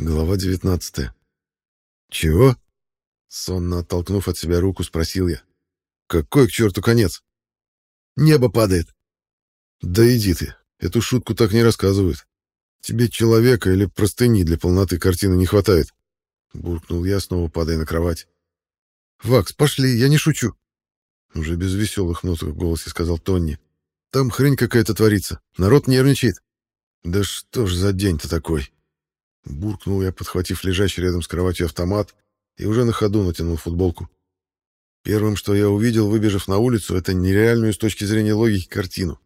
Глава 19. «Чего?» Сонно оттолкнув от себя руку, спросил я. «Какой к черту конец?» «Небо падает». «Да иди ты, эту шутку так не рассказывают. Тебе человека или простыни для полноты картины не хватает?» Буркнул я, снова падая на кровать. «Вакс, пошли, я не шучу!» Уже без веселых ноток в голосе сказал Тонни. «Там хрень какая-то творится, народ нервничает». «Да что ж за день-то такой?» Буркнул я, подхватив лежащий рядом с кроватью автомат, и уже на ходу натянул футболку. Первым, что я увидел, выбежав на улицу, это нереальную с точки зрения логики картину.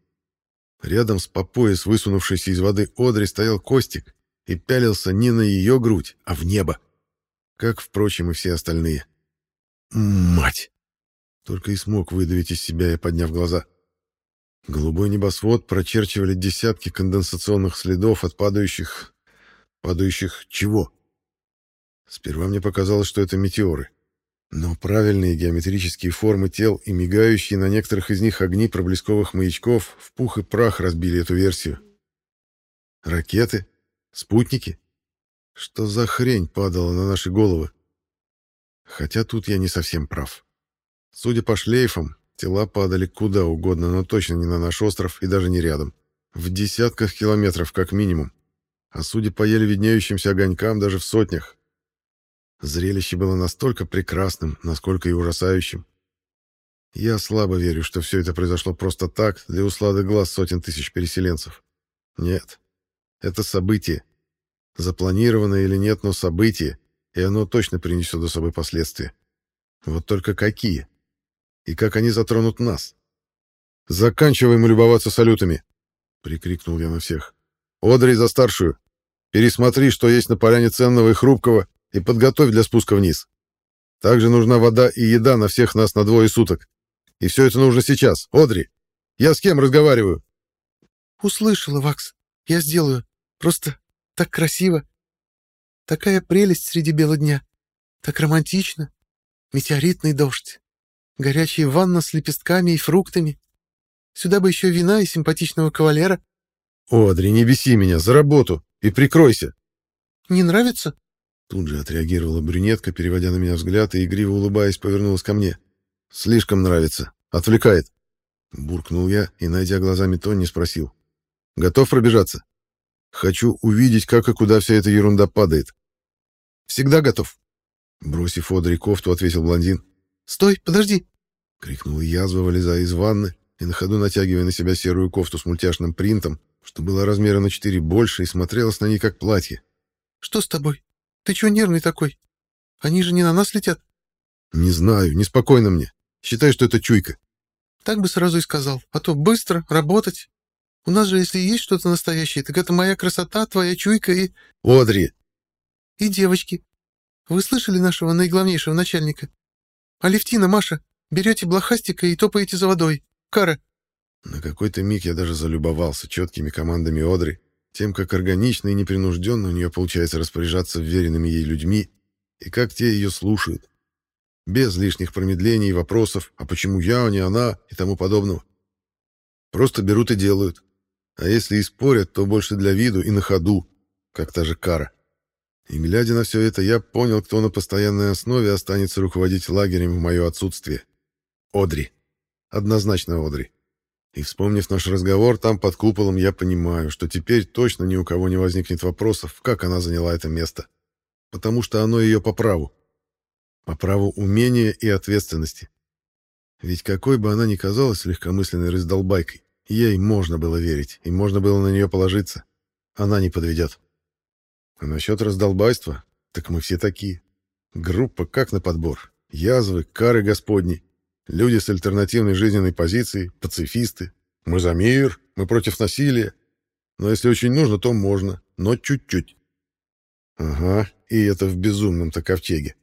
Рядом с по пояс высунувшейся из воды Одри стоял Костик и пялился не на ее грудь, а в небо. Как, впрочем, и все остальные. «Мать!» Только и смог выдавить из себя я, подняв глаза. Голубой небосвод прочерчивали десятки конденсационных следов от падающих Падающих чего? Сперва мне показалось, что это метеоры. Но правильные геометрические формы тел и мигающие на некоторых из них огни проблесковых маячков в пух и прах разбили эту версию. Ракеты? Спутники? Что за хрень падала на наши головы? Хотя тут я не совсем прав. Судя по шлейфам, тела падали куда угодно, но точно не на наш остров и даже не рядом. В десятках километров как минимум а судя по еле виднеющимся огонькам, даже в сотнях. Зрелище было настолько прекрасным, насколько и ужасающим. Я слабо верю, что все это произошло просто так, для услады глаз сотен тысяч переселенцев. Нет, это событие. Запланированное или нет, но событие, и оно точно принесет за собой последствия. Вот только какие? И как они затронут нас? «Заканчиваем любоваться салютами!» — прикрикнул я на всех. «Одри за старшую! Пересмотри, что есть на поляне ценного и хрупкого, и подготовь для спуска вниз. Также нужна вода и еда на всех нас на двое суток. И все это нужно сейчас. Одри, я с кем разговариваю?» «Услышала, Вакс. Я сделаю. Просто так красиво. Такая прелесть среди бела дня. Так романтично. Метеоритный дождь. Горячая ванна с лепестками и фруктами. Сюда бы еще вина и симпатичного кавалера». «Одри, не беси меня, за работу!» И прикройся. Не нравится? Тут же отреагировала брюнетка, переводя на меня взгляд и игриво улыбаясь, повернулась ко мне. Слишком нравится. Отвлекает. Буркнул я и, найдя глазами Тони, спросил. Готов пробежаться? Хочу увидеть, как и куда вся эта ерунда падает. Всегда готов. Бросив Одри кофту, ответил блондин. «Стой, подожди!» — крикнула язва, вылезая из ванны и на ходу натягивая на себя серую кофту с мультяшным принтом, что было размера на четыре больше и смотрелось на ней как платье. «Что с тобой? Ты чего нервный такой? Они же не на нас летят?» «Не знаю, неспокойно мне. Считай, что это чуйка». «Так бы сразу и сказал. А то быстро, работать. У нас же, если есть что-то настоящее, так это моя красота, твоя чуйка и...» «Одри!» «И девочки. Вы слышали нашего наиглавнейшего начальника? Алевтина, Маша, берете блохастика и топаете за водой. Кара, на какой-то миг я даже залюбовался четкими командами Одри, тем, как органично и непринужденно у нее получается распоряжаться вверенными ей людьми, и как те ее слушают. Без лишних промедлений и вопросов, а почему я, а не она, и тому подобного. Просто берут и делают. А если и спорят, то больше для виду и на ходу, как та же Кара. И глядя на все это, я понял, кто на постоянной основе останется руководить лагерем в мое отсутствие. Одри. Однозначно Одри. И вспомнив наш разговор там под куполом, я понимаю, что теперь точно ни у кого не возникнет вопросов, как она заняла это место. Потому что оно ее по праву. По праву умения и ответственности. Ведь какой бы она ни казалась легкомысленной раздолбайкой, ей можно было верить, и можно было на нее положиться. Она не подведет. А насчет раздолбайства, так мы все такие. Группа как на подбор. Язвы, кары господни. Люди с альтернативной жизненной позицией, пацифисты. Мы за мир, мы против насилия. Но если очень нужно, то можно, но чуть-чуть. Ага, и это в безумном-то ковчеге.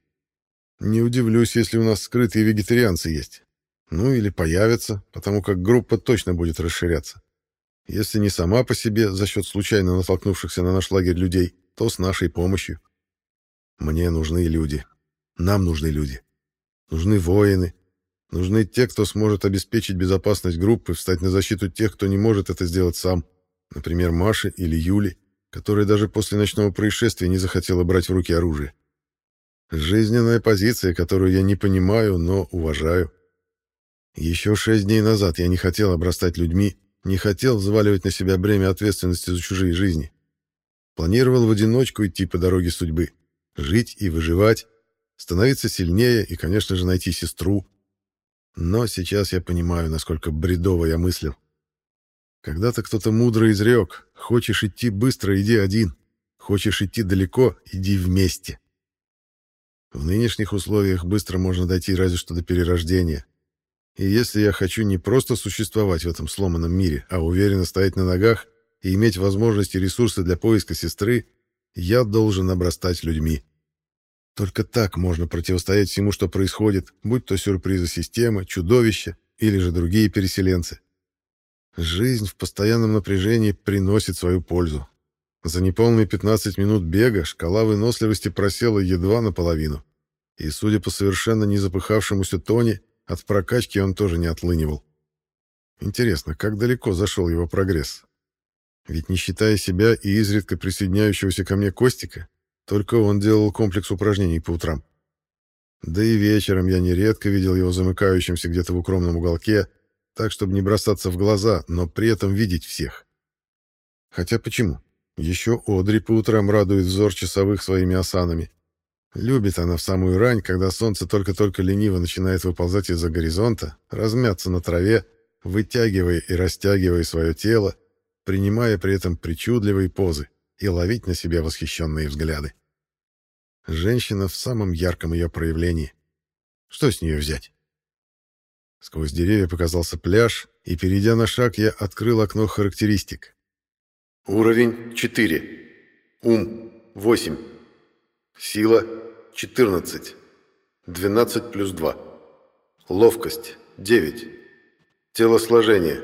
Не удивлюсь, если у нас скрытые вегетарианцы есть. Ну или появятся, потому как группа точно будет расширяться. Если не сама по себе, за счет случайно натолкнувшихся на наш лагерь людей, то с нашей помощью. Мне нужны люди. Нам нужны люди. Нужны воины, Нужны те, кто сможет обеспечить безопасность группы, встать на защиту тех, кто не может это сделать сам. Например, Маши или Юли. которая даже после ночного происшествия не захотела брать в руки оружие. Жизненная позиция, которую я не понимаю, но уважаю. Еще шесть дней назад я не хотел обрастать людьми, не хотел взваливать на себя бремя ответственности за чужие жизни. Планировал в одиночку идти по дороге судьбы, жить и выживать, становиться сильнее и, конечно же, найти сестру. Но сейчас я понимаю, насколько бредово я мыслил. Когда-то кто-то мудро изрек, хочешь идти быстро, иди один, хочешь идти далеко, иди вместе. В нынешних условиях быстро можно дойти разве что до перерождения. И если я хочу не просто существовать в этом сломанном мире, а уверенно стоять на ногах и иметь возможности и ресурсы для поиска сестры, я должен обрастать людьми. Только так можно противостоять всему, что происходит, будь то сюрпризы системы, чудовища или же другие переселенцы. Жизнь в постоянном напряжении приносит свою пользу. За неполные 15 минут бега шкала выносливости просела едва наполовину. И, судя по совершенно не запыхавшемуся Тони, от прокачки он тоже не отлынивал. Интересно, как далеко зашел его прогресс? Ведь не считая себя и изредка присоединяющегося ко мне Костика, только он делал комплекс упражнений по утрам. Да и вечером я нередко видел его замыкающимся где-то в укромном уголке, так, чтобы не бросаться в глаза, но при этом видеть всех. Хотя почему? Еще Одри по утрам радует взор часовых своими осанами. Любит она в самую рань, когда солнце только-только лениво начинает выползать из-за горизонта, размяться на траве, вытягивая и растягивая свое тело, принимая при этом причудливые позы и ловить на себя восхищенные взгляды. Женщина в самом ярком ее проявлении. Что с нее взять? Сквозь деревья показался пляж, и, перейдя на шаг, я открыл окно характеристик. Уровень 4. Ум 8. Сила 14. 12 плюс 2. Ловкость 9. Телосложение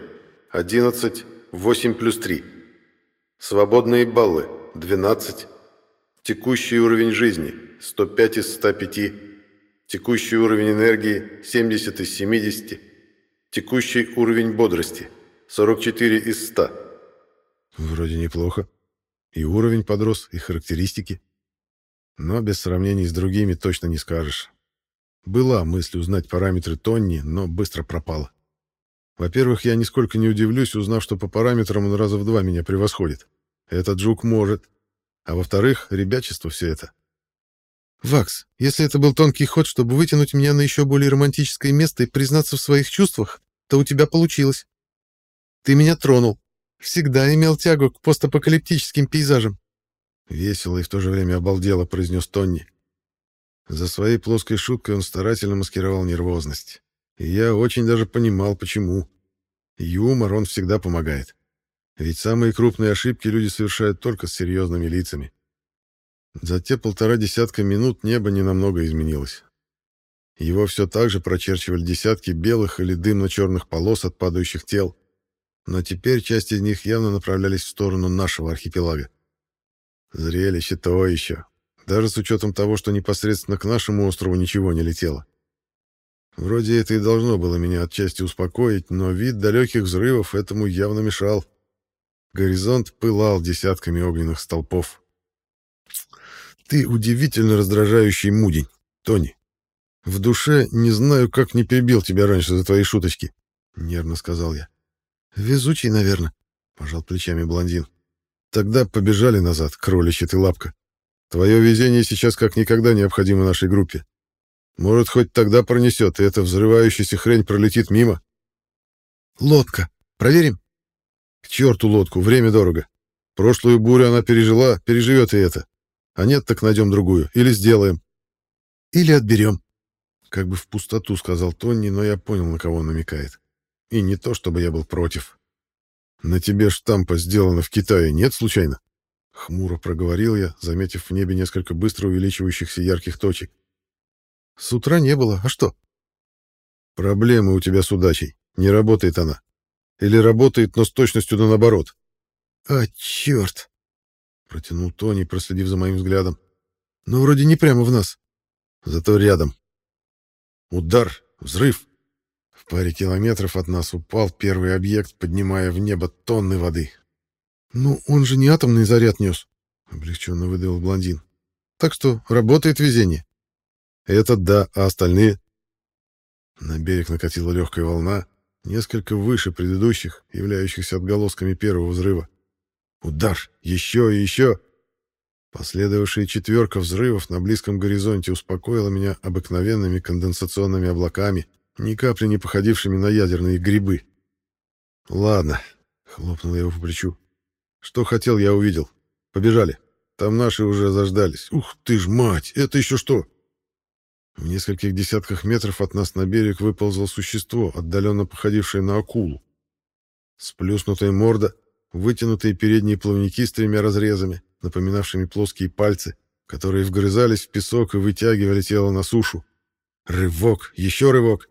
11. 8 плюс 3. Свободные баллы 12. Текущий уровень жизни 105 из 105. Текущий уровень энергии 70 из 70. Текущий уровень бодрости 44 из 100. Вроде неплохо. И уровень подрос, и характеристики. Но без сравнений с другими точно не скажешь. Была мысль узнать параметры Тонни, но быстро пропала. Во-первых, я нисколько не удивлюсь, узнав, что по параметрам он раза в два меня превосходит. Этот жук может. А во-вторых, ребячество все это. «Вакс, если это был тонкий ход, чтобы вытянуть меня на еще более романтическое место и признаться в своих чувствах, то у тебя получилось. Ты меня тронул. Всегда имел тягу к постапокалиптическим пейзажам. Весело и в то же время обалдело произнес Тонни. За своей плоской шуткой он старательно маскировал нервозность. И я очень даже понимал, почему. Юмор, он всегда помогает. Ведь самые крупные ошибки люди совершают только с серьезными лицами. За те полтора десятка минут небо ненамного изменилось. Его все так же прочерчивали десятки белых или дымно-черных полос от падающих тел, но теперь часть из них явно направлялись в сторону нашего архипелага. Зрелище то еще, даже с учетом того, что непосредственно к нашему острову ничего не летело. Вроде это и должно было меня отчасти успокоить, но вид далеких взрывов этому явно мешал. Горизонт пылал десятками огненных столпов. «Ты удивительно раздражающий мудень, Тони. В душе не знаю, как не перебил тебя раньше за твои шуточки», — нервно сказал я. «Везучий, наверное», — пожал плечами блондин. «Тогда побежали назад, кроличья ты лапка. Твое везение сейчас как никогда необходимо нашей группе. Может, хоть тогда пронесет, и эта взрывающаяся хрень пролетит мимо?» «Лодка. Проверим?» «К черту лодку, время дорого. Прошлую бурю она пережила, переживет и это. А нет, так найдем другую. Или сделаем». «Или отберем», — как бы в пустоту сказал Тонни, но я понял, на кого он намекает. И не то, чтобы я был против. На тебе штампа сделано в Китае нет случайно? Хмуро проговорил я, заметив в небе несколько быстро увеличивающихся ярких точек. С утра не было, а что? Проблемы у тебя с удачей. Не работает она. Или работает, но с точностью да наоборот. А, черт! Протянул Тони, проследив за моим взглядом. Ну, вроде не прямо в нас. Зато рядом. Удар, взрыв. В паре километров от нас упал первый объект, поднимая в небо тонны воды. «Ну, он же не атомный заряд нес», — облегченно выдавил блондин. «Так что работает везение». «Это да, а остальные?» На берег накатила легкая волна, несколько выше предыдущих, являющихся отголосками первого взрыва. Удар! Еще и еще! Последовавшая четверка взрывов на близком горизонте успокоила меня обыкновенными конденсационными облаками, ни капли не походившими на ядерные грибы. «Ладно», — хлопнул я его по плечу. «Что хотел, я увидел. Побежали. Там наши уже заждались. Ух ты ж, мать! Это еще что?» В нескольких десятках метров от нас на берег выползло существо, отдаленно походившее на акулу. Сплюснутая морда, вытянутые передние плавники с тремя разрезами, напоминавшими плоские пальцы, которые вгрызались в песок и вытягивали тело на сушу. Рывок, еще рывок.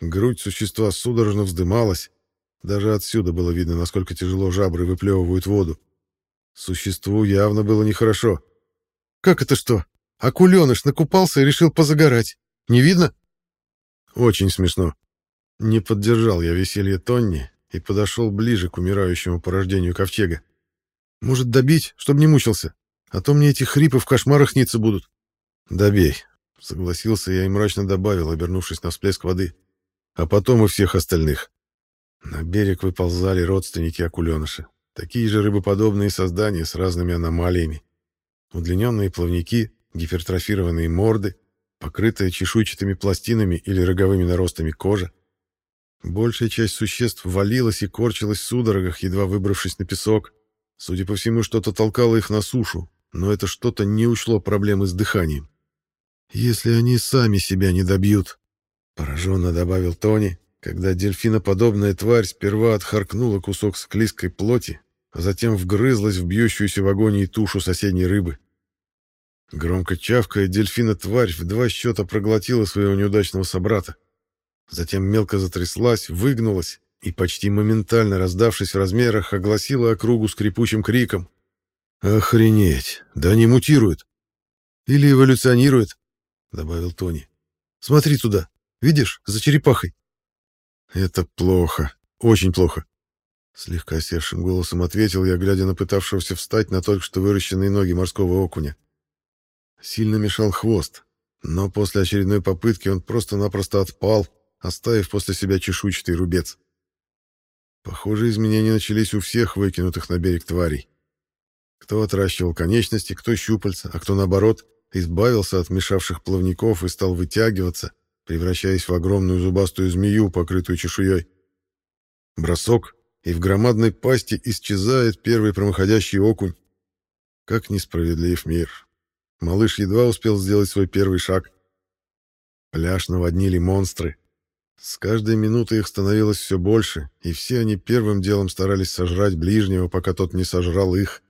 Грудь существа судорожно вздымалась. Даже отсюда было видно, насколько тяжело жабры выплевывают воду. Существу явно было нехорошо. «Как это что?» Акуленыш накупался и решил позагорать. Не видно? Очень смешно. Не поддержал я веселье Тонни и подошел ближе к умирающему порождению ковчега. Может, добить, чтобы не мучился? А то мне эти хрипы в кошмарах сниться будут. Добей, согласился я и мрачно добавил, обернувшись на всплеск воды. А потом и всех остальных. На берег выползали родственники акуленыша. Такие же рыбоподобные создания с разными аномалиями. Удлиненные плавники, гипертрофированные морды, покрытая чешуйчатыми пластинами или роговыми наростами кожа. Большая часть существ валилась и корчилась в судорогах, едва выбравшись на песок. Судя по всему, что-то толкало их на сушу, но это что-то не учло проблемы с дыханием. «Если они сами себя не добьют», — пораженно добавил Тони, когда дельфиноподобная тварь сперва отхаркнула кусок склизкой плоти, а затем вгрызлась в бьющуюся в агонии тушу соседней рыбы. Громко чавкая, дельфина-тварь в два счета проглотила своего неудачного собрата. Затем мелко затряслась, выгнулась и, почти моментально раздавшись в размерах, огласила округу скрипучим криком. «Охренеть! Да они мутируют!» «Или эволюционируют», — добавил Тони. «Смотри туда. Видишь, за черепахой». «Это плохо. Очень плохо», — слегка севшим голосом ответил я, глядя на пытавшегося встать на только что выращенные ноги морского окуня. Сильно мешал хвост, но после очередной попытки он просто-напросто отпал, оставив после себя чешуйчатый рубец. Похоже, изменения начались у всех выкинутых на берег тварей. Кто отращивал конечности, кто щупальца, а кто, наоборот, избавился от мешавших плавников и стал вытягиваться, превращаясь в огромную зубастую змею, покрытую чешуей. Бросок, и в громадной пасти исчезает первый промоходящий окунь. Как несправедлив мир. Малыш едва успел сделать свой первый шаг. Пляж наводнили монстры. С каждой минутой их становилось все больше, и все они первым делом старались сожрать ближнего, пока тот не сожрал их.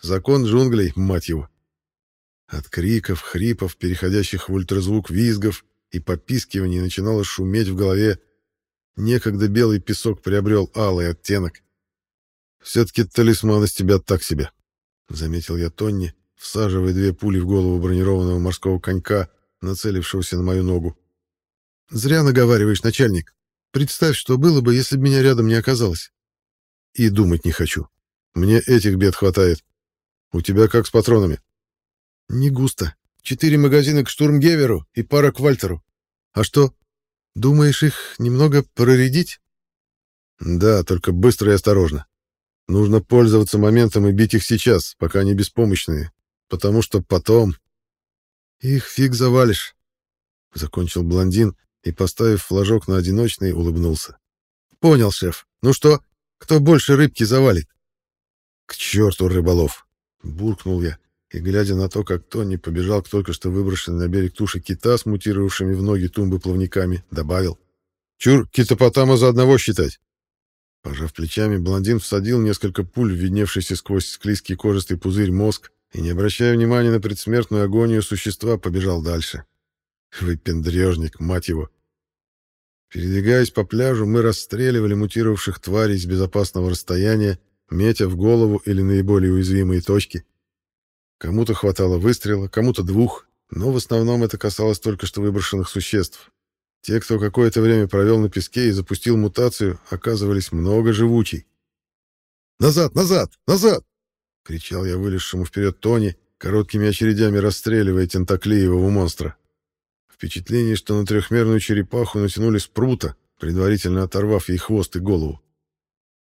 Закон джунглей, мать его. От криков, хрипов, переходящих в ультразвук визгов и попискиваний начинало шуметь в голове. Некогда белый песок приобрел алый оттенок. «Все-таки талисман из тебя так себе», — заметил я Тонни, всаживая две пули в голову бронированного морского конька, нацелившегося на мою ногу. «Зря наговариваешь, начальник. Представь, что было бы, если бы меня рядом не оказалось». «И думать не хочу. Мне этих бед хватает. У тебя как с патронами?» «Не густо. Четыре магазина к штурмгеверу и пара к Вальтеру. А что, думаешь их немного проредить?» «Да, только быстро и осторожно. Нужно пользоваться моментом и бить их сейчас, пока они беспомощные, потому что потом... Их фиг завалишь, — закончил блондин и, поставив флажок на одиночный, улыбнулся. Понял, шеф. Ну что, кто больше рыбки завалит? К черту рыболов! Буркнул я и, глядя на то, как Тони побежал к только что выброшенной на берег туши кита с мутировавшими в ноги тумбы плавниками, добавил. Чур, китопотама за одного считать. Пожав плечами, блондин всадил несколько пуль видневшийся сквозь склизкий кожистый пузырь мозг и, не обращая внимания на предсмертную агонию существа, побежал дальше. Выпендрежник, мать его! Передвигаясь по пляжу, мы расстреливали мутировавших тварей с безопасного расстояния, метя в голову или наиболее уязвимые точки. Кому-то хватало выстрела, кому-то двух, но в основном это касалось только что выброшенных существ. Те, кто какое-то время провел на песке и запустил мутацию, оказывались много живучей. Назад, назад, назад!» — кричал я вылезшему вперед Тони, короткими очередями расстреливая тентаклеевого монстра. Впечатление, что на трехмерную черепаху натянули спрута, предварительно оторвав ей хвост и голову.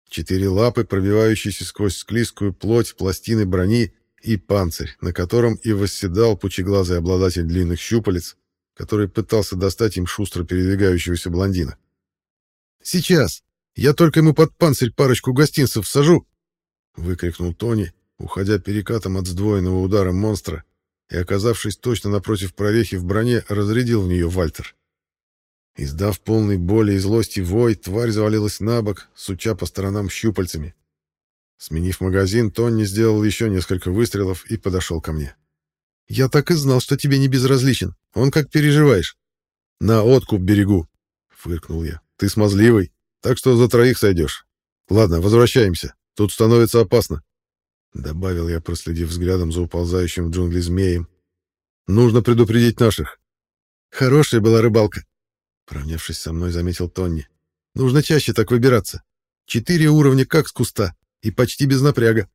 Четыре лапы, пробивающиеся сквозь склизкую плоть, пластины брони и панцирь, на котором и восседал пучеглазый обладатель длинных щупалец, который пытался достать им шустро передвигающегося блондина. «Сейчас! Я только ему под панцирь парочку гостинцев сажу!» — выкрикнул Тони, уходя перекатом от сдвоенного удара монстра, и, оказавшись точно напротив прорехи в броне, разрядил в нее Вальтер. Издав полный боли и злости вой, тварь завалилась на бок, суча по сторонам щупальцами. Сменив магазин, Тонни сделал еще несколько выстрелов и подошел ко мне. «Я так и знал, что тебе не безразличен. Он как переживаешь?» «На откуп берегу», — фыркнул я. «Ты смазливый, так что за троих сойдешь. Ладно, возвращаемся. Тут становится опасно», — добавил я, проследив взглядом за уползающим в джунгли змеем. «Нужно предупредить наших». «Хорошая была рыбалка», Поравнявшись со мной, заметил Тонни. «Нужно чаще так выбираться. Четыре уровня как с куста, и почти без напряга».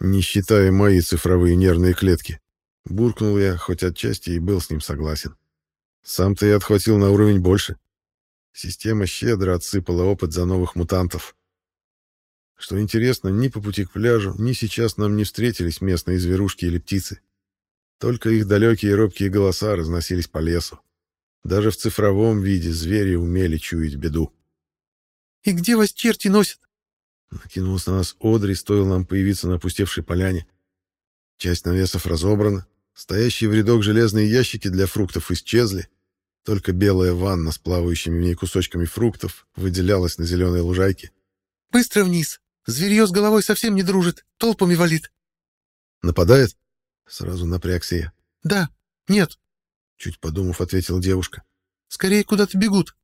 «Не считая мои цифровые нервные клетки», — буркнул я, хоть отчасти и был с ним согласен. «Сам-то я отхватил на уровень больше. Система щедро отсыпала опыт за новых мутантов. Что интересно, ни по пути к пляжу, ни сейчас нам не встретились местные зверушки или птицы. Только их далекие робкие голоса разносились по лесу. Даже в цифровом виде звери умели чуять беду. «И где вас черти носят?» Накинулась на нас Одри, стоило нам появиться на опустевшей поляне. Часть навесов разобрана, стоящие в рядок железные ящики для фруктов исчезли, только белая ванна с плавающими в ней кусочками фруктов выделялась на зеленой лужайке. «Быстро вниз! Зверье с головой совсем не дружит, толпами валит!» «Нападает?» — сразу напрягся я. «Да, нет, Чуть подумав, ответила девушка. «Скорее куда-то бегут.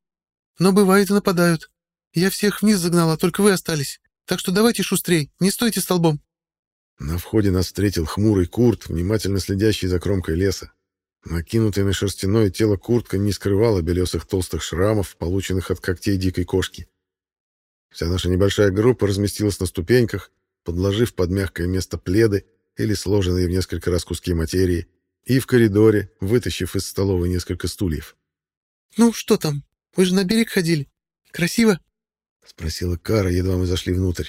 Но бывает и нападают. Я всех вниз загнала, только вы остались. Так что давайте шустрей, не стойте столбом». На входе нас встретил хмурый Курт, внимательно следящий за кромкой леса. Накинутая на шерстяное тело куртка не скрывала белесых толстых шрамов, полученных от когтей дикой кошки. Вся наша небольшая группа разместилась на ступеньках, подложив под мягкое место пледы или сложенные в несколько раз куски материи, и в коридоре, вытащив из столовой несколько стульев. «Ну, что там? Вы же на берег ходили. Красиво?» — спросила Кара, едва мы зашли внутрь.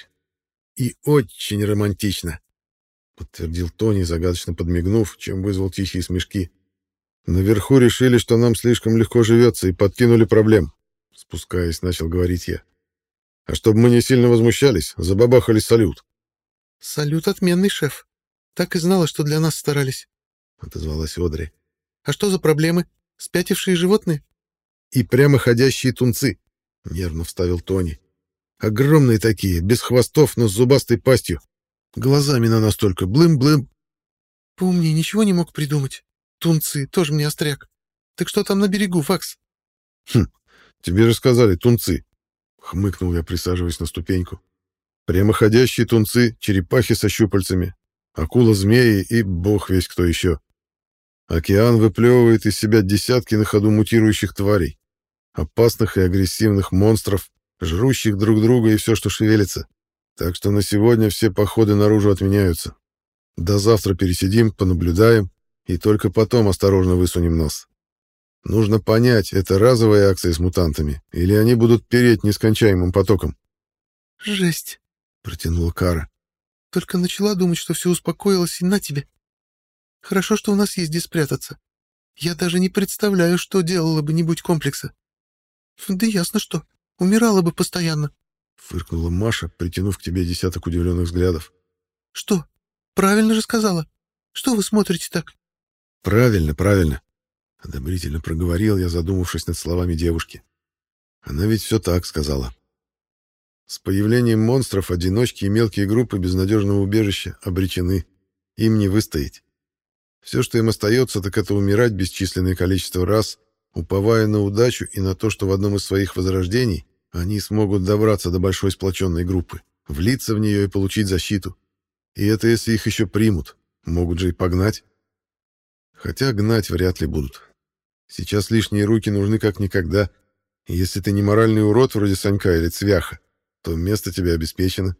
«И очень романтично», — подтвердил Тони, загадочно подмигнув, чем вызвал тихие смешки. «Наверху решили, что нам слишком легко живется, и подкинули проблем», — спускаясь, начал говорить я. «А чтобы мы не сильно возмущались, забабахали салют». «Салют отменный, шеф. Так и знала, что для нас старались». — отозвалась Одри. «А что за проблемы? Спятившие животные?» «И прямоходящие тунцы», — нервно вставил Тони. «Огромные такие, без хвостов, но с зубастой пастью. Глазами на нас только блым-блым». «Поумнее ничего не мог придумать. Тунцы, тоже мне остряк. Так что там на берегу, Факс?» «Хм, тебе же сказали, тунцы», — хмыкнул я, присаживаясь на ступеньку. «Прямоходящие тунцы, черепахи со щупальцами, акула-змеи и бог весь кто еще. Океан выплевывает из себя десятки на ходу мутирующих тварей, опасных и агрессивных монстров, жрущих друг друга и все, что шевелится. Так что на сегодня все походы наружу отменяются. До завтра пересидим, понаблюдаем и только потом осторожно высунем нос. Нужно понять, это разовая акция с мутантами, или они будут переть нескончаемым потоком. «Жесть!» — протянула Кара. «Только начала думать, что все успокоилось, и на тебе. Хорошо, что у нас есть где спрятаться. Я даже не представляю, что делала бы, не будь комплекса. Да ясно что. Умирала бы постоянно. Фыркнула Маша, притянув к тебе десяток удивленных взглядов. Что? Правильно же сказала. Что вы смотрите так? Правильно, правильно. Одобрительно проговорил я, задумавшись над словами девушки. Она ведь все так сказала. С появлением монстров одиночки и мелкие группы безнадежного убежища обречены. Им не выстоять. Все, что им остается, так это умирать бесчисленное количество раз, уповая на удачу и на то, что в одном из своих возрождений они смогут добраться до большой сплоченной группы, влиться в нее и получить защиту. И это если их еще примут. Могут же и погнать. Хотя гнать вряд ли будут. Сейчас лишние руки нужны как никогда. И если ты не моральный урод вроде Санька или Цвяха, то место тебе обеспечено.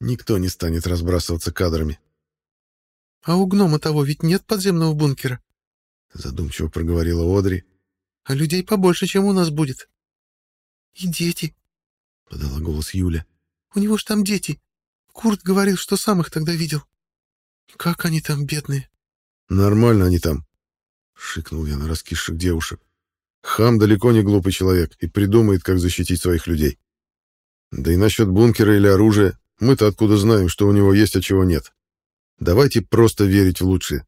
Никто не станет разбрасываться кадрами. «А у гнома того ведь нет подземного бункера?» Задумчиво проговорила Одри. «А людей побольше, чем у нас будет». «И дети», — подала голос Юля. «У него ж там дети. Курт говорил, что сам их тогда видел. Как они там, бедные?» «Нормально они там», — шикнул я на раскисших девушек. «Хам далеко не глупый человек и придумает, как защитить своих людей. Да и насчет бункера или оружия, мы-то откуда знаем, что у него есть, а чего нет. Давайте просто верить в лучшее».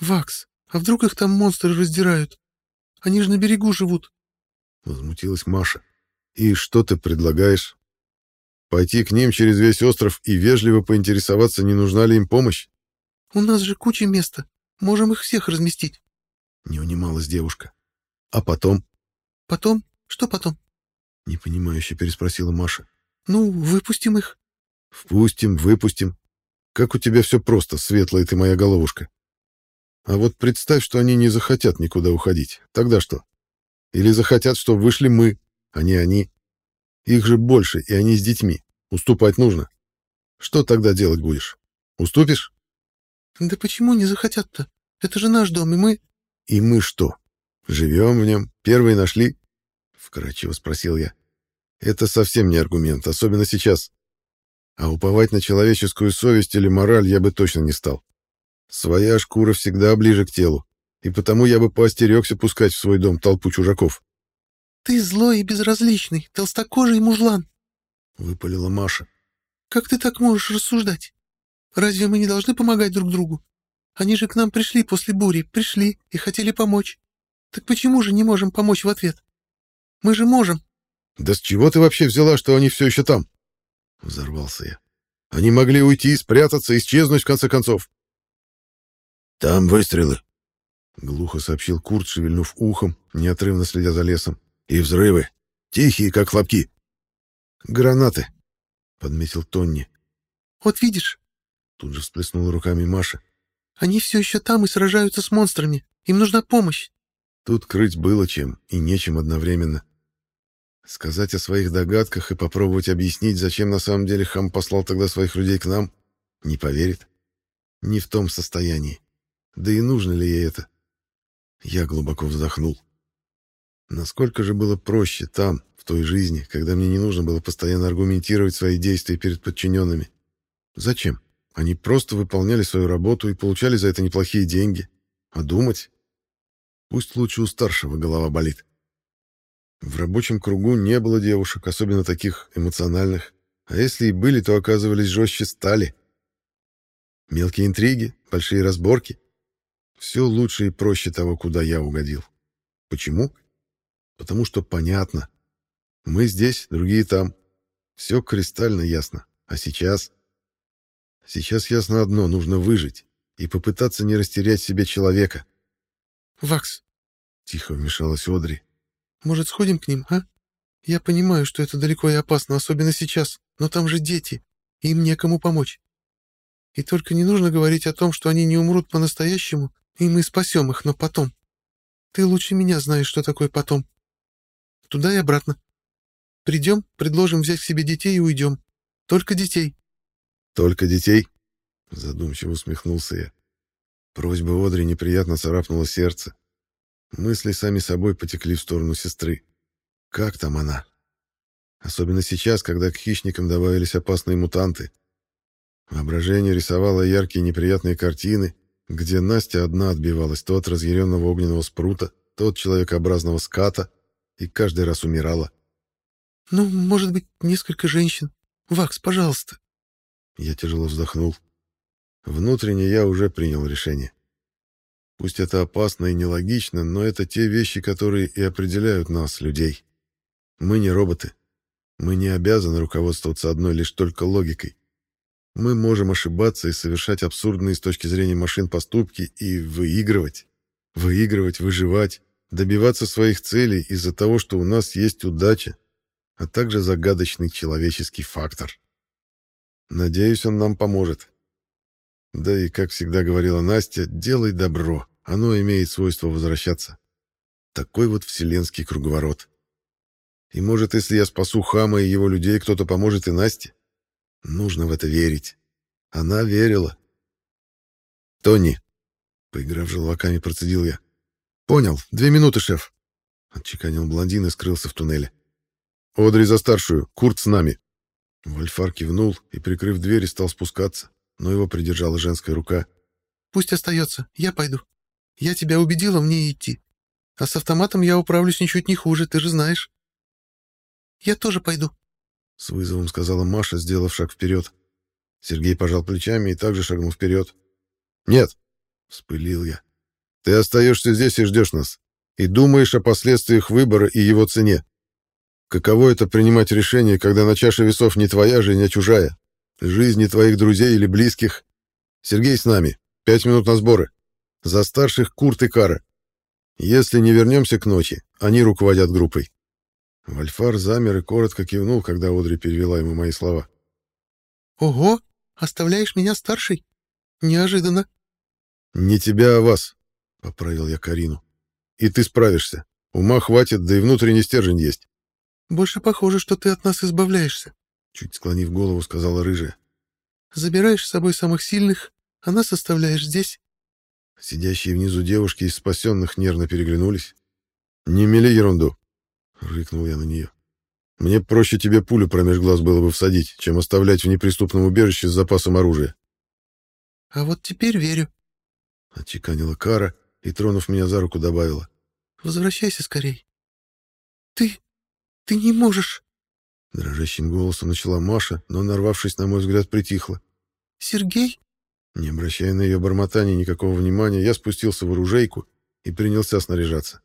«Вакс, а вдруг их там монстры раздирают? Они же на берегу живут». Возмутилась Маша. «И что ты предлагаешь? Пойти к ним через весь остров и вежливо поинтересоваться, не нужна ли им помощь? У нас же куча места. Можем их всех разместить. Не унималась девушка. А потом? Потом? Что потом? Непонимающе переспросила Маша. Ну, выпустим их. Впустим, выпустим. Как у тебя все просто, светлая ты моя головушка. А вот представь, что они не захотят никуда уходить. Тогда что? Или захотят, что вышли мы, а не они. Их же больше, и они с детьми. Уступать нужно. Что тогда делать будешь? Уступишь? Да почему не захотят-то? Это же наш дом, и мы... И мы что? Живем в нем? Первые нашли? Вкратчиво спросил я. Это совсем не аргумент, особенно сейчас. А уповать на человеческую совесть или мораль я бы точно не стал. Своя шкура всегда ближе к телу, и потому я бы поостерегся пускать в свой дом толпу чужаков. «Ты злой и безразличный, толстокожий мужлан», — выпалила Маша. «Как ты так можешь рассуждать? Разве мы не должны помогать друг другу? Они же к нам пришли после бури, пришли и хотели помочь. Так почему же не можем помочь в ответ? Мы же можем». «Да с чего ты вообще взяла, что они все еще там?» — взорвался я. «Они могли уйти, спрятаться, исчезнуть в конце концов». «Там выстрелы», — глухо сообщил Курт, шевельнув ухом, неотрывно следя за лесом. И взрывы. Тихие, как хлопки. Гранаты, подметил Тонни. Вот видишь? Тут же всплеснула руками Маша. Они все еще там и сражаются с монстрами. Им нужна помощь. Тут крыть было чем и нечем одновременно. Сказать о своих догадках и попробовать объяснить, зачем на самом деле хам послал тогда своих людей к нам, не поверит. Не в том состоянии. Да и нужно ли ей это? Я глубоко вздохнул. Насколько же было проще там, в той жизни, когда мне не нужно было постоянно аргументировать свои действия перед подчиненными. Зачем? Они просто выполняли свою работу и получали за это неплохие деньги. А думать? Пусть лучше у старшего голова болит. В рабочем кругу не было девушек, особенно таких эмоциональных. А если и были, то оказывались жестче стали. Мелкие интриги, большие разборки. Все лучше и проще того, куда я угодил. Почему? Потому что понятно. Мы здесь, другие там. Все кристально ясно. А сейчас... Сейчас ясно одно — нужно выжить и попытаться не растерять себе человека. «Вакс», — тихо вмешалась Одри, — «может, сходим к ним, а? Я понимаю, что это далеко и опасно, особенно сейчас, но там же дети, и им некому помочь. И только не нужно говорить о том, что они не умрут по-настоящему, и мы спасем их, но потом. Ты лучше меня знаешь, что такое потом. Туда и обратно. Придем, предложим взять себе детей и уйдем. Только детей. Только детей? Задумчиво усмехнулся я. Просьба Одри неприятно царапнула сердце. Мысли сами собой потекли в сторону сестры. Как там она? Особенно сейчас, когда к хищникам добавились опасные мутанты. Воображение рисовало яркие неприятные картины, где Настя одна отбивалась то от разъяренного огненного спрута, то от человекообразного ската, и каждый раз умирала. «Ну, может быть, несколько женщин. Вакс, пожалуйста». Я тяжело вздохнул. Внутренне я уже принял решение. Пусть это опасно и нелогично, но это те вещи, которые и определяют нас, людей. Мы не роботы. Мы не обязаны руководствоваться одной лишь только логикой. Мы можем ошибаться и совершать абсурдные с точки зрения машин поступки и выигрывать. Выигрывать, выживать, добиваться своих целей из-за того, что у нас есть удача, а также загадочный человеческий фактор. Надеюсь, он нам поможет. Да и, как всегда говорила Настя, делай добро, оно имеет свойство возвращаться. Такой вот вселенский круговорот. И может, если я спасу Хама и его людей, кто-то поможет и Насте? Нужно в это верить. Она верила. «Тони!» — поиграв желваками, процедил я. «Понял. Две минуты, шеф!» — отчеканил блондин и скрылся в туннеле. «Одри за старшую. Курт с нами!» Вальфар кивнул и, прикрыв дверь, стал спускаться, но его придержала женская рука. «Пусть остается. Я пойду. Я тебя убедила мне идти. А с автоматом я управлюсь ничуть не хуже, ты же знаешь». «Я тоже пойду», — с вызовом сказала Маша, сделав шаг вперед. Сергей пожал плечами и также шагнул вперед. «Нет», — вспылил я, — «ты остаешься здесь и ждешь нас, и думаешь о последствиях выбора и его цене. Каково это принимать решение, когда на чаше весов не твоя жизнь, а чужая? Жизни твоих друзей или близких? Сергей с нами. Пять минут на сборы. За старших Курт и Кара. Если не вернемся к ночи, они руководят группой. Вальфар замер и коротко кивнул, когда Одри перевела ему мои слова. «Ого! Оставляешь меня старшей? Неожиданно!» «Не тебя, а вас», — поправил я Карину. «И ты справишься. Ума хватит, да и внутренний стержень есть». «Больше похоже, что ты от нас избавляешься», — чуть склонив голову, сказала рыжая. «Забираешь с собой самых сильных, а нас оставляешь здесь». Сидящие внизу девушки из спасенных нервно переглянулись. «Не мели ерунду», — рыкнул я на нее. «Мне проще тебе пулю промеж глаз было бы всадить, чем оставлять в неприступном убежище с запасом оружия». «А вот теперь верю», — отчеканила Кара и, тронув меня за руку, добавила. «Возвращайся скорей». «Ты... ты не можешь...» Дрожащим голосом начала Маша, но, нарвавшись, на мой взгляд, притихла. «Сергей?» Не обращая на ее бормотание никакого внимания, я спустился в оружейку и принялся снаряжаться.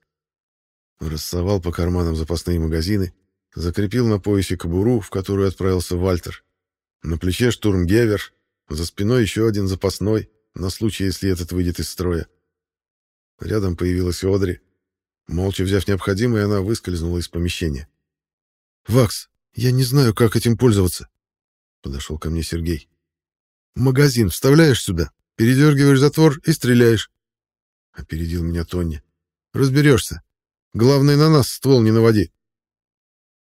Рассовал по карманам запасные магазины, закрепил на поясе кобуру, в которую отправился Вальтер. На плече штурмгевер, за спиной еще один запасной, на случай, если этот выйдет из строя. Рядом появилась Одри. Молча взяв необходимое, она выскользнула из помещения. «Вакс, я не знаю, как этим пользоваться», — подошел ко мне Сергей. «Магазин вставляешь сюда, передергиваешь затвор и стреляешь», — опередил меня Тони. «Разберешься. Главное, на нас ствол не наводи.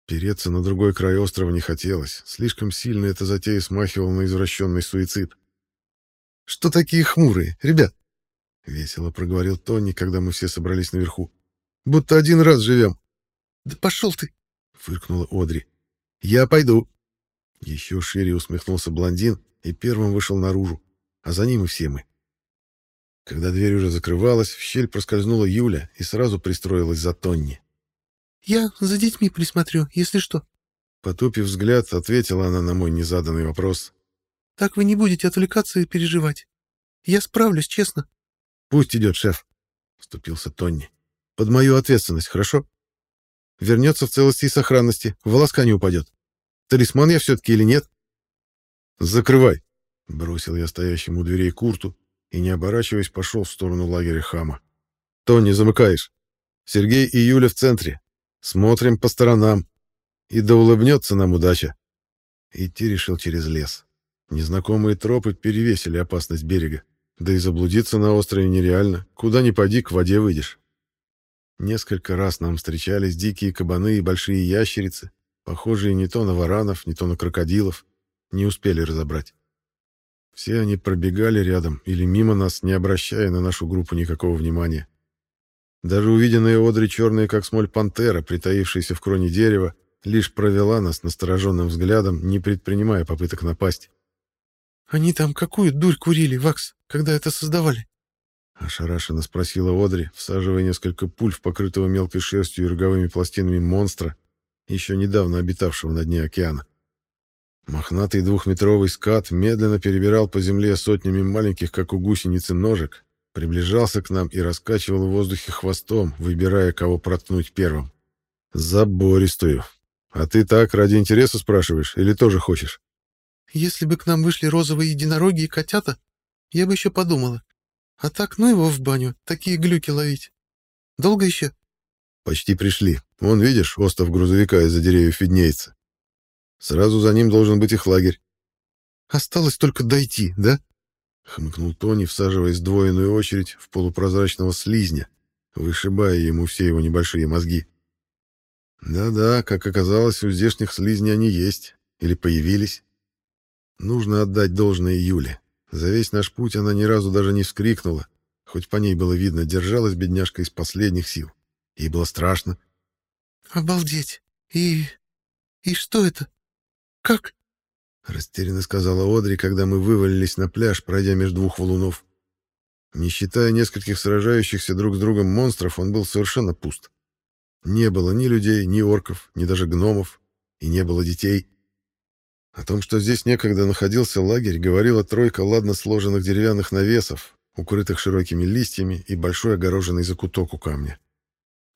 Переться на другой край острова не хотелось. Слишком сильно эта затея смахивала на извращенный суицид. «Что такие хмурые, ребят?» — весело проговорил Тони, когда мы все собрались наверху. «Будто один раз живем». «Да пошел ты!» — фыркнула Одри. «Я пойду». Еще шире усмехнулся блондин и первым вышел наружу, а за ним и все мы. Когда дверь уже закрывалась, в щель проскользнула Юля и сразу пристроилась за Тонни. «Я за детьми присмотрю, если что». Потупив взгляд, ответила она на мой незаданный вопрос. «Так вы не будете отвлекаться и переживать. Я справлюсь, честно». «Пусть идет, шеф», — вступился Тонни. «Под мою ответственность, хорошо? Вернется в целости и сохранности, волоска не упадет. Талисман я все-таки или нет?» «Закрывай», — бросил я стоящему у дверей Курту, и, не оборачиваясь, пошел в сторону лагеря хама. «Тони, замыкаешь. Сергей и Юля в центре. Смотрим по сторонам. И да улыбнется нам удача». Идти решил через лес. Незнакомые тропы перевесили опасность берега. Да и заблудиться на острове нереально. Куда ни поди, к воде выйдешь. Несколько раз нам встречались дикие кабаны и большие ящерицы, похожие не то на варанов, не то на крокодилов. Не успели разобрать. Все они пробегали рядом или мимо нас, не обращая на нашу группу никакого внимания. Даже увиденная Одри черная, как смоль пантера, притаившаяся в кроне дерева, лишь провела нас настороженным взглядом, не предпринимая попыток напасть. «Они там какую дурь курили, Вакс, когда это создавали?» Ошарашенно спросила Одри, всаживая несколько пуль в покрытого мелкой шерстью и роговыми пластинами монстра, еще недавно обитавшего на дне океана. Мохнатый двухметровый скат медленно перебирал по земле сотнями маленьких, как у гусеницы, ножек, приближался к нам и раскачивал в воздухе хвостом, выбирая, кого проткнуть первым. «Забористую. А ты так ради интереса спрашиваешь или тоже хочешь?» «Если бы к нам вышли розовые единороги и котята, я бы еще подумала. А так, ну его в баню, такие глюки ловить. Долго еще?» «Почти пришли. Вон, видишь, остов грузовика из-за деревьев виднеется. Сразу за ним должен быть их лагерь. Осталось только дойти, да? Хмыкнул Тони, всаживая сдвоенную очередь в полупрозрачного слизня, вышибая ему все его небольшие мозги. Да-да, как оказалось, у здешних слизней они есть. Или появились. Нужно отдать должное Юле. За весь наш путь она ни разу даже не вскрикнула, хоть по ней было видно, держалась бедняжка из последних сил. Ей было страшно. «Обалдеть! И... и что это? Как?» Растерянно сказала Одри, когда мы вывалились на пляж, пройдя между двух валунов. Не считая нескольких сражающихся друг с другом монстров, он был совершенно пуст. Не было ни людей, ни орков, ни даже гномов, и не было детей. О том, что здесь некогда находился лагерь, говорила тройка ладно сложенных деревянных навесов, укрытых широкими листьями и большой огороженный закуток у камня.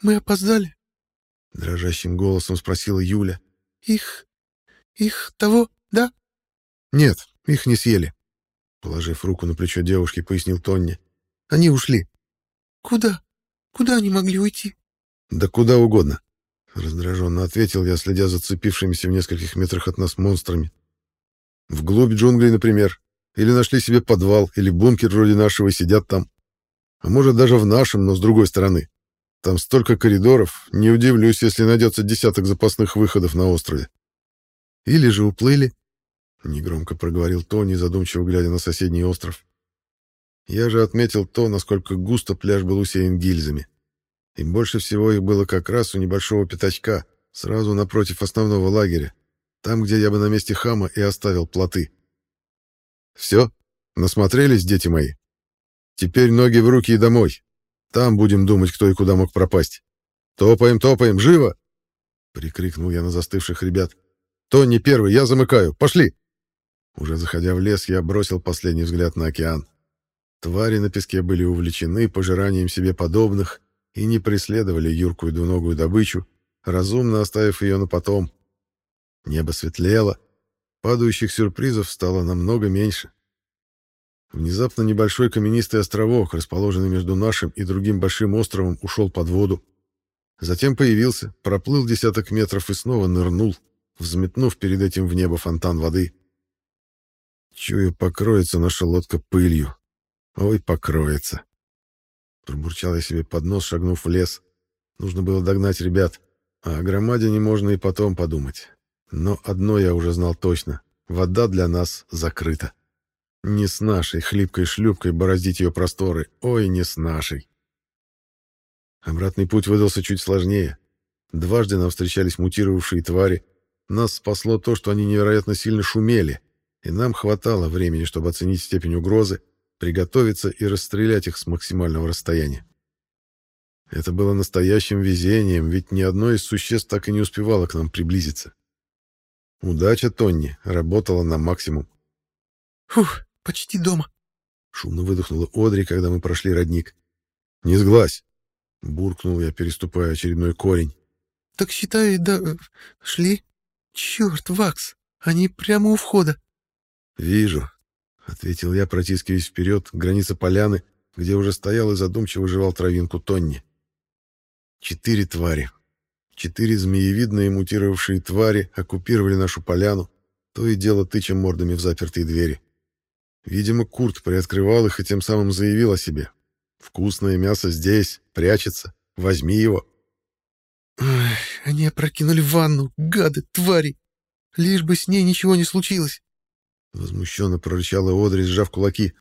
«Мы опоздали?» — дрожащим голосом спросила Юля. «Их... их того, да?» «Нет, их не съели», — положив руку на плечо девушки, пояснил Тонни. «Они ушли». «Куда? Куда они могли уйти?» «Да куда угодно. Раздраженно ответил я, следя за цепившимися в нескольких метрах от нас монстрами. Вглубь джунглей, например. Или нашли себе подвал, или бункер вроде нашего и сидят там. А может, даже в нашем, но с другой стороны. Там столько коридоров, не удивлюсь, если найдется десяток запасных выходов на острове. Или же уплыли, — негромко проговорил Тони, задумчиво глядя на соседний остров. Я же отметил то, насколько густо пляж был усеян гильзами и больше всего их было как раз у небольшого пятачка, сразу напротив основного лагеря, там, где я бы на месте хама и оставил плоты. Все, насмотрелись, дети мои. Теперь ноги в руки и домой. Там будем думать, кто и куда мог пропасть. Топаем, топаем, живо! Прикрикнул я на застывших ребят. Тони первый, я замыкаю, пошли! Уже заходя в лес, я бросил последний взгляд на океан. Твари на песке были увлечены пожиранием себе подобных, и не преследовали юркую двуногую добычу, разумно оставив ее на потом. Небо светлело, падающих сюрпризов стало намного меньше. Внезапно небольшой каменистый островок, расположенный между нашим и другим большим островом, ушел под воду. Затем появился, проплыл десяток метров и снова нырнул, взметнув перед этим в небо фонтан воды. Чую, покроется наша лодка пылью. Ой, покроется. Пробурчал я себе под нос, шагнув в лес. Нужно было догнать ребят. А о громаде не можно и потом подумать. Но одно я уже знал точно. Вода для нас закрыта. Не с нашей хлипкой шлюпкой бороздить ее просторы. Ой, не с нашей. Обратный путь выдался чуть сложнее. Дважды нам встречались мутировавшие твари. Нас спасло то, что они невероятно сильно шумели, и нам хватало времени, чтобы оценить степень угрозы приготовиться и расстрелять их с максимального расстояния. Это было настоящим везением, ведь ни одно из существ так и не успевало к нам приблизиться. Удача Тонни работала на максимум. «Фух, почти дома», — шумно выдохнула Одри, когда мы прошли родник. «Не сглазь!» — буркнул я, переступая очередной корень. «Так считай, да... Э, шли? Черт, Вакс, они прямо у входа». «Вижу, ответил я, протискиваясь вперед, к границе поляны, где уже стоял и задумчиво жевал травинку Тонни. Четыре твари. Четыре змеевидные мутировавшие твари оккупировали нашу поляну, то и дело тыча мордами в запертые двери. Видимо, Курт приоткрывал их и тем самым заявил о себе. «Вкусное мясо здесь, прячется. Возьми его». Ой, они опрокинули ванну, гады, твари. Лишь бы с ней ничего не случилось. Возмущенно прорычала Одри, сжав кулаки.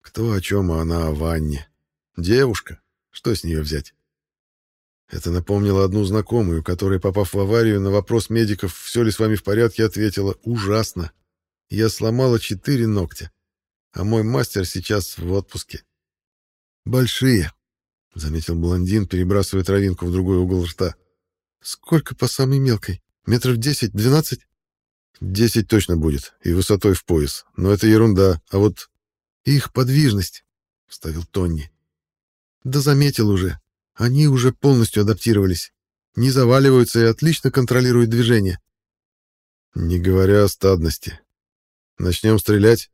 Кто о чем, а она о ванне. Девушка. Что с нее взять? Это напомнило одну знакомую, которая, попав в аварию, на вопрос медиков, все ли с вами в порядке, ответила «Ужасно. Я сломала четыре ногтя, а мой мастер сейчас в отпуске». «Большие», — заметил блондин, перебрасывая травинку в другой угол рта. «Сколько по самой мелкой? Метров десять-двенадцать?» Десять точно будет, и высотой в пояс. Но это ерунда. А вот их подвижность, — вставил Тонни. Да заметил уже. Они уже полностью адаптировались. Не заваливаются и отлично контролируют движение. Не говоря о стадности. Начнем стрелять?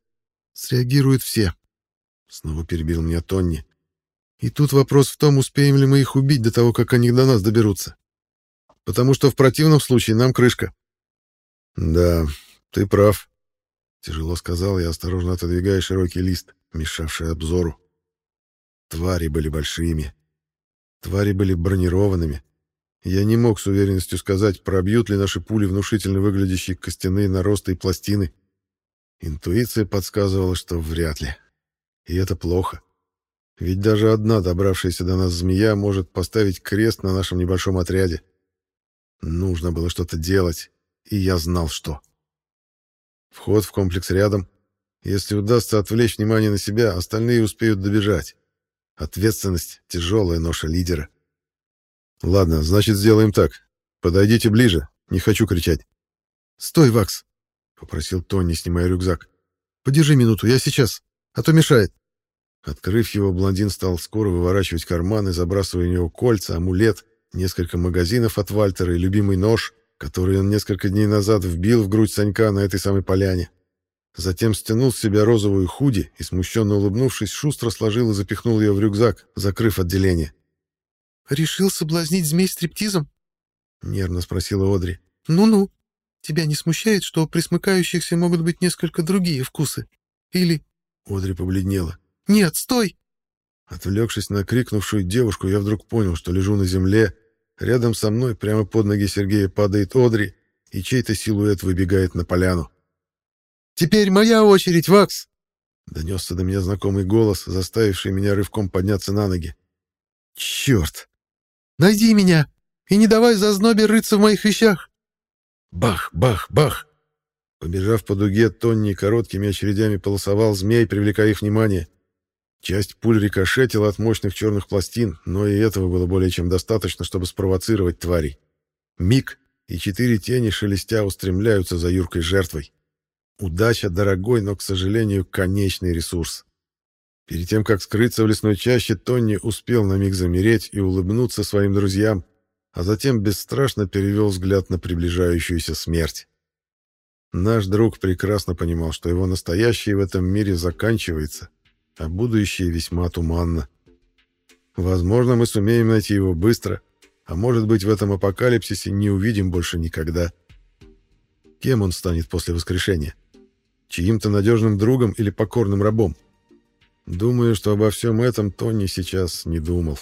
Среагируют все. Снова перебил меня Тонни. И тут вопрос в том, успеем ли мы их убить до того, как они до нас доберутся. Потому что в противном случае нам крышка. «Да, ты прав», — тяжело сказал я, осторожно отодвигая широкий лист, мешавший обзору. Твари были большими. Твари были бронированными. Я не мог с уверенностью сказать, пробьют ли наши пули внушительно выглядящие костяные наросты и пластины. Интуиция подсказывала, что вряд ли. И это плохо. Ведь даже одна добравшаяся до нас змея может поставить крест на нашем небольшом отряде. Нужно было что-то делать, и я знал, что. Вход в комплекс рядом. Если удастся отвлечь внимание на себя, остальные успеют добежать. Ответственность — тяжелая ноша лидера. Ладно, значит, сделаем так. Подойдите ближе, не хочу кричать. «Стой, Вакс!» — попросил Тони, снимая рюкзак. «Подержи минуту, я сейчас, а то мешает». Открыв его, блондин стал скоро выворачивать карманы, забрасывая в него кольца, амулет, несколько магазинов от Вальтера и любимый нож, который он несколько дней назад вбил в грудь Санька на этой самой поляне. Затем стянул с себя розовую худи и, смущенно улыбнувшись, шустро сложил и запихнул ее в рюкзак, закрыв отделение. «Решил соблазнить змей стриптизом?» — нервно спросила Одри. «Ну-ну. Тебя не смущает, что у присмыкающихся могут быть несколько другие вкусы? Или...» Одри побледнела. «Нет, стой!» Отвлекшись на крикнувшую девушку, я вдруг понял, что лежу на земле. Рядом со мной, прямо под ноги Сергея, падает Одри, и чей-то силуэт выбегает на поляну. «Теперь моя очередь, Вакс!» Донесся до меня знакомый голос, заставивший меня рывком подняться на ноги. «Черт! Найди меня и не давай зазнобе рыться в моих вещах!» Бах, бах, бах! Побежав по дуге, Тонни короткими очередями полосовал змей, привлекая их внимание. Часть пуль рикошетила от мощных черных пластин, но и этого было более чем достаточно, чтобы спровоцировать тварей. Миг, и четыре тени шелестя устремляются за юркой жертвой. Удача — дорогой, но, к сожалению, конечный ресурс. Перед тем, как скрыться в лесной чаще, Тонни успел на миг замереть и улыбнуться своим друзьям, а затем бесстрашно перевел взгляд на приближающуюся смерть. Наш друг прекрасно понимал, что его настоящее в этом мире заканчивается, а будущее весьма туманно. Возможно, мы сумеем найти его быстро, а может быть, в этом апокалипсисе не увидим больше никогда. Кем он станет после воскрешения? Чьим-то надежным другом или покорным рабом? Думаю, что обо всем этом Тони сейчас не думал.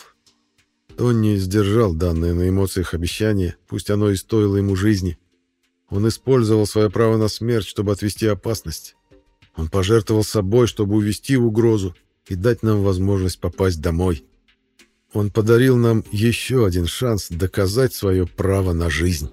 Тони сдержал данное на эмоциях обещание, пусть оно и стоило ему жизни. Он использовал свое право на смерть, чтобы отвести опасность. Он пожертвовал собой, чтобы увести угрозу и дать нам возможность попасть домой. Он подарил нам еще один шанс доказать свое право на жизнь.